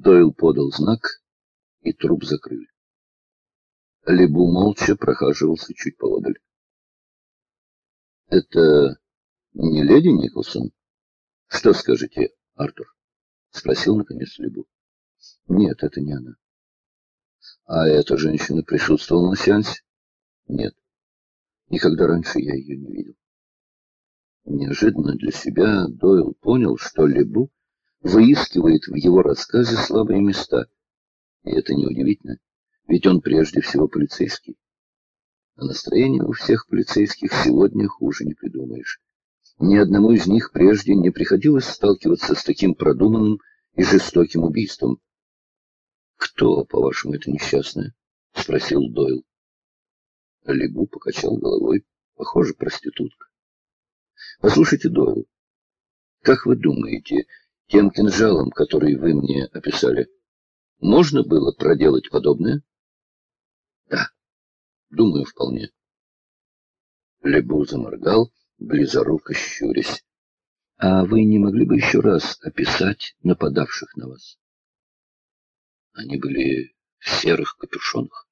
Дойл подал знак, и труп закрыли. Лебу молча прохаживался чуть поодаль. — Это не леди Николсон? — Что скажете, Артур? — спросил, наконец, Лебу. — Нет, это не она. — А эта женщина присутствовала на сеансе? — Нет. Никогда раньше я ее не видел. Неожиданно для себя Дойл понял, что Лебу выискивает в его рассказе слабые места. И это неудивительно, ведь он прежде всего полицейский. А настроение у всех полицейских сегодня хуже не придумаешь. Ни одному из них прежде не приходилось сталкиваться с таким продуманным и жестоким убийством. «Кто, по-вашему, это несчастное?» — спросил Дойл. Лебу покачал головой. «Похоже, проститутка». «Послушайте, Дойл, как вы думаете, тем кинжалом, который вы мне описали, можно было проделать подобное? Да, думаю, вполне. Лебу заморгал, близоруко щурясь. А вы не могли бы еще раз описать нападавших на вас? Они были в серых капюшонах.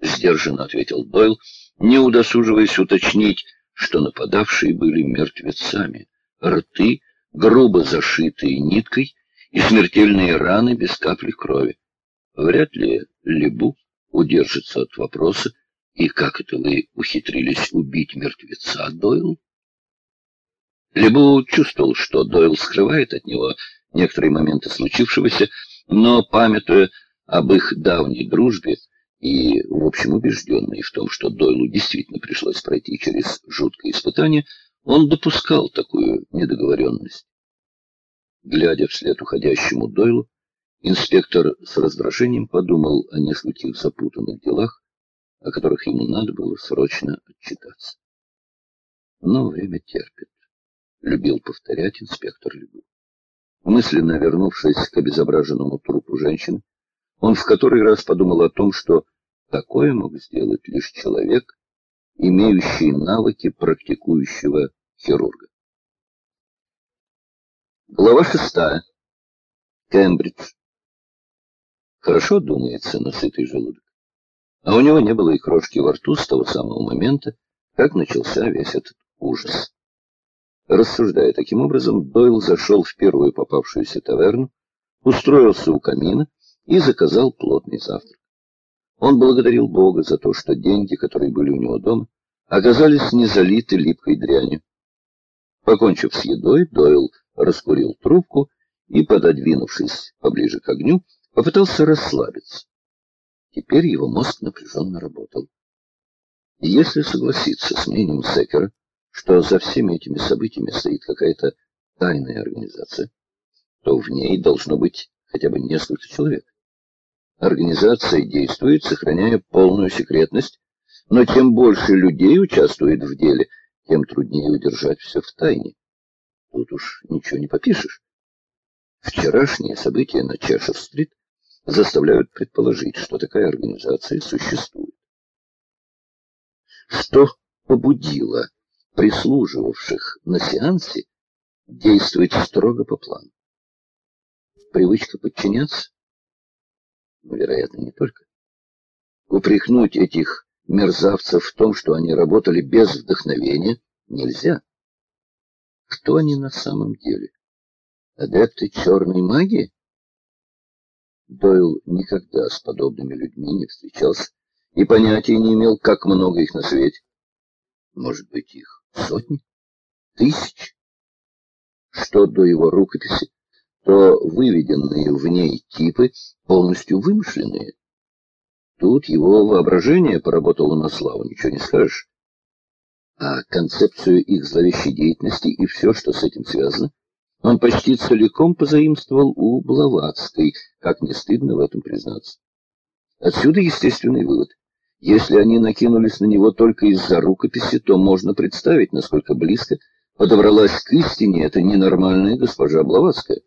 Сдержанно ответил Дойл, не удосуживаясь уточнить, что нападавшие были мертвецами. Рты грубо зашитые ниткой и смертельные раны без капли крови. Вряд ли Лебу удержится от вопроса, и как это вы ухитрились убить мертвеца, Дойл? Лебу чувствовал, что Дойл скрывает от него некоторые моменты случившегося, но, памятуя об их давней дружбе и, в общем, убежденный в том, что Дойлу действительно пришлось пройти через жуткое испытание, он допускал такую недоговоренность. Глядя вслед уходящему Дойлу, инспектор с раздражением подумал о нескольких запутанных делах, о которых ему надо было срочно отчитаться. Но время терпит, — любил повторять инспектор Любу. Мысленно вернувшись к обезображенному трупу женщины, он в который раз подумал о том, что такое мог сделать лишь человек, имеющий навыки практикующего хирурга. Глава шестая. Кембридж. Хорошо думается на сытый желудок. А у него не было и крошки во рту с того самого момента, как начался весь этот ужас. Рассуждая таким образом, Дойл зашел в первую попавшуюся таверну, устроился у камина и заказал плотный завтрак. Он благодарил Бога за то, что деньги, которые были у него дома, оказались не залиты липкой дрянью. Покончив с едой, Дойл раскурил трубку и, пододвинувшись поближе к огню, попытался расслабиться. Теперь его мозг напряженно работал. Если согласиться с мнением Секера, что за всеми этими событиями стоит какая-то тайная организация, то в ней должно быть хотя бы несколько человек. Организация действует, сохраняя полную секретность, но тем больше людей участвует в деле, тем труднее удержать все в тайне. Тут уж ничего не попишешь. Вчерашние события на Чешев-стрит заставляют предположить, что такая организация существует. Что побудило прислуживавших на сеансе действовать строго по плану? Привычка подчиняться? Ну, вероятно, не только. Упрекнуть этих мерзавцев в том, что они работали без вдохновения, нельзя. Кто они на самом деле? Адепты черной магии? Дойл никогда с подобными людьми не встречался и понятия не имел, как много их на свете. Может быть, их сотни? Тысяч? Что до его рукописи, то выведенные в ней типы полностью вымышленные. Тут его воображение поработало на славу, ничего не скажешь а концепцию их зловещей деятельности и все, что с этим связано, он почти целиком позаимствовал у Блаватской, как не стыдно в этом признаться. Отсюда естественный вывод. Если они накинулись на него только из-за рукописи, то можно представить, насколько близко подобралась к истине эта ненормальная госпожа Блаватская.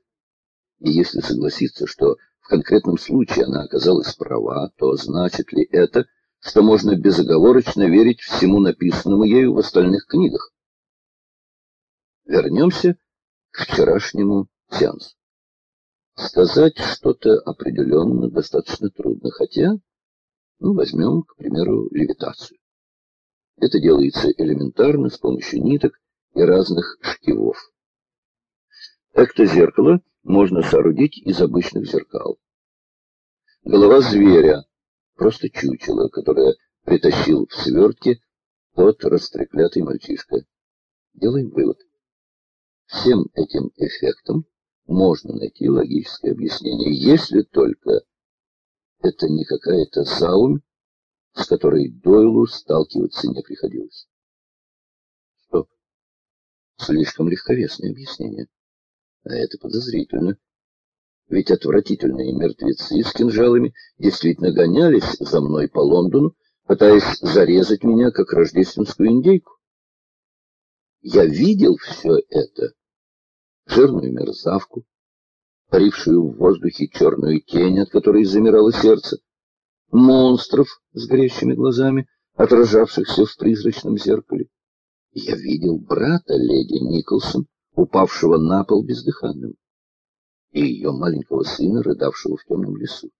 И если согласиться, что в конкретном случае она оказалась права, то значит ли это, что можно безоговорочно верить всему написанному ею в остальных книгах. Вернемся к вчерашнему сеансу. Сказать что-то определенно достаточно трудно, хотя, ну, возьмем, к примеру, левитацию. Это делается элементарно с помощью ниток и разных шкивов. Эктозеркало можно соорудить из обычных зеркал. Голова зверя, просто чучело, которое притащил в свертке тот растреклятый мальчишка. Делаем вывод. Всем этим эффектам можно найти логическое объяснение, если только это не какая-то заумь, с которой Дойлу сталкиваться не приходилось. Стоп. Слишком легковесное объяснение. А это подозрительно. Ведь отвратительные мертвецы с кинжалами действительно гонялись за мной по Лондону, пытаясь зарезать меня, как рождественскую индейку. Я видел все это. Жирную мерзавку, парившую в воздухе черную тень, от которой замирало сердце, монстров с горящими глазами, отражавшихся в призрачном зеркале. Я видел брата леди Николсон, упавшего на пол бездыханным, и ее маленького сына, рыдавшего в темном лесу.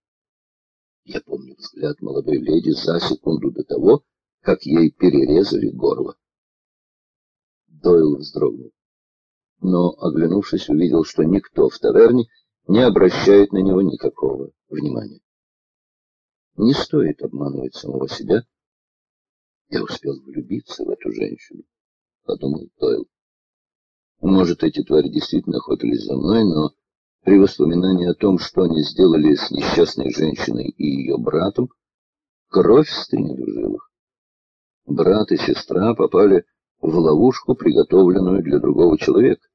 Я помню взгляд молодой леди за секунду до того, как ей перерезали горло. Дойл вздрогнул. Но, оглянувшись, увидел, что никто в таверне не обращает на него никакого внимания. Не стоит обманывать самого себя. Я успел влюбиться в эту женщину, подумал Дойл. Может, эти твари действительно охотились за мной, но при воспоминании о том, что они сделали с несчастной женщиной и ее братом, кровь стынет в жилах. Брат и сестра попали в ловушку, приготовленную для другого человека.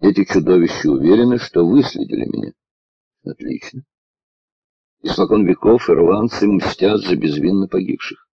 Эти чудовища уверены, что выследили меня. Отлично. Испокон веков ирландцы мстят за безвинно погибших.